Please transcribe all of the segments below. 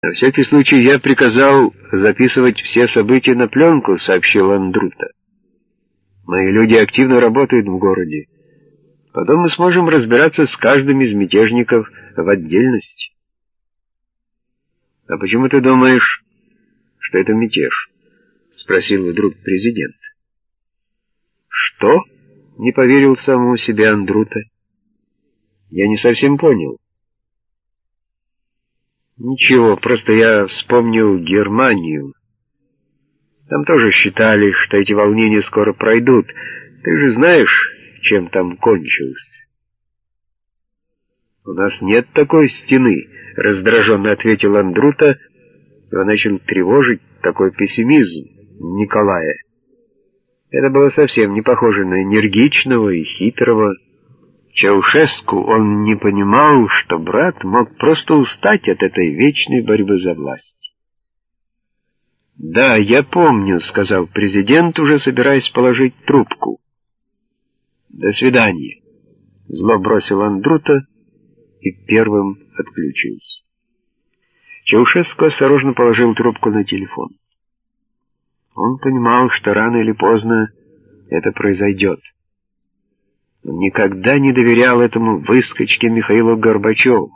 На всякий случай я приказал записывать все события на пленку, сообщил Андрута. Мои люди активно работают в городе. Потом мы сможем разбираться с каждым из мятежников в отдельности. А почему ты думаешь, что это мятеж? Спросил вдруг президент. Что? Не поверил самому себе Андрута. Я не совсем понял. Ничего, просто я вспомнил Германию. Там тоже считали, что эти волнения скоро пройдут. Ты же знаешь, чем там кончилось. «У нас нет такой стены», — раздраженно ответил Андрута, он начал тревожить такой пессимизм Николая. Это было совсем не похоже на энергичного и хитрого Чаушеску он не понимал, что брат мог просто устать от этой вечной борьбы за власть. «Да, я помню», — сказал президент, уже собираясь положить трубку. «До свидания», — зло бросил Андрута и первым отключился. Чаушеску осторожно положил трубку на телефон. Он понимал, что рано или поздно это произойдет. Никогда не доверял этому выскочке Михаилу Горбачеву.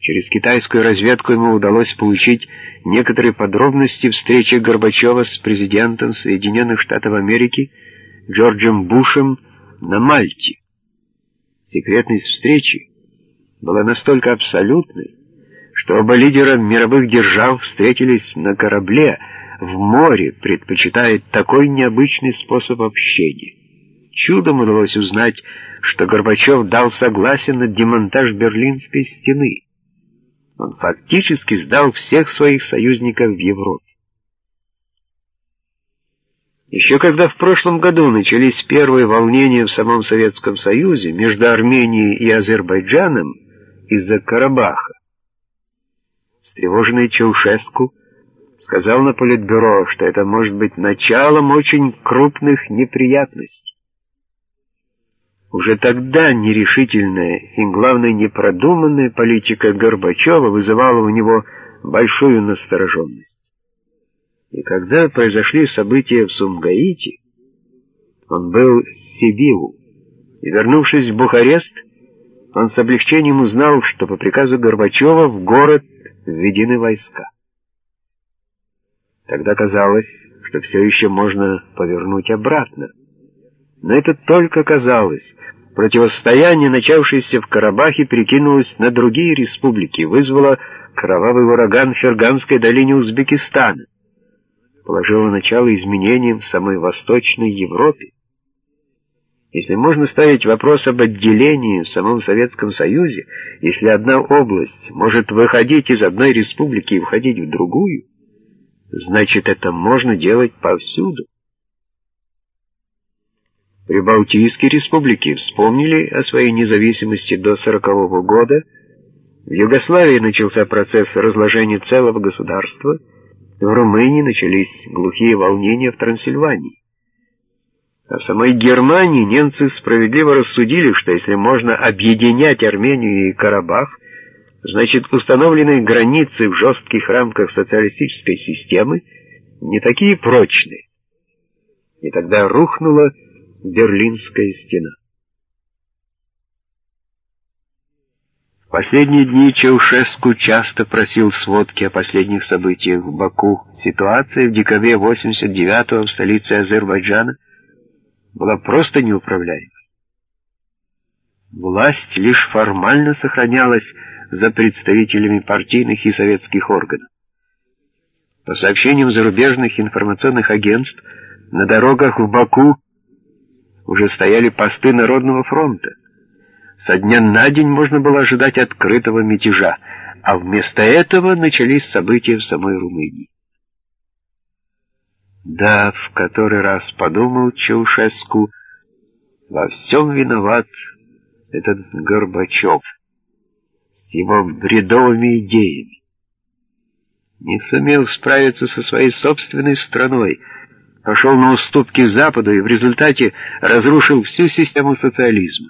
Через китайскую разведку ему удалось получить некоторые подробности встречи Горбачева с президентом Соединенных Штатов Америки Джорджем Бушем на Мальте. Секретность встречи была настолько абсолютной, что оба лидера мировых держав встретились на корабле в море, предпочитая такой необычный способ общения. Чудом удалось узнать, что Горбачев дал согласие на демонтаж Берлинской стены. Он фактически сдал всех своих союзников в Европе. Еще когда в прошлом году начались первые волнения в самом Советском Союзе между Арменией и Азербайджаном из-за Карабаха, встревоженный Чаушеску сказал на Политбюро, что это может быть началом очень крупных неприятностей. Уже тогда нерешительная и, главное, непродуманная политика Горбачева вызывала у него большую настороженность. И когда произошли события в Сумгаите, он был в Сибиву, и, вернувшись в Бухарест, он с облегчением узнал, что по приказу Горбачева в город введены войска. Тогда казалось, что все еще можно повернуть обратно. Но это только казалось. Противостояние, начавшееся в Карабахе, перекинулось на другие республики, вызвало кровавый ураган в Ферганской долине Узбекистана, положило начало изменениям в самой Восточной Европе. Если можно ставить вопрос об отделении в самом Советском Союзе, если одна область может выходить из одной республики и входить в другую, значит, это можно делать повсюду. Прибалтийские республики вспомнили о своей независимости до сорокового года, в Югославии начался процесс разложения целого государства, в Румынии начались глухие волнения в Трансильвании. А в самой Германии немцы справедливо рассудили, что если можно объединять Армению и Карабах, значит установленные границы в жестких рамках социалистической системы не такие прочные. И тогда рухнула Берлинская стена. В последние дни Чаушеску часто просил сводки о последних событиях в Баку. Ситуация в декабре 89-го в столице Азербайджана была просто неуправляемой. Власть лишь формально сохранялась за представителями партийных и советских органов. По сообщениям зарубежных информационных агентств, на дорогах в Баку уже стояли посты Народного фронта. Со дня на день можно было ожидать открытого мятежа, а вместо этого начались события в самой Румынии. Да, в который раз подумал Чаушеску, во всем виноват этот Горбачев с его бредовыми идеями. Не сумел справиться со своей собственной страной, пошел на уступки Западу и в результате разрушил всю систему социализма.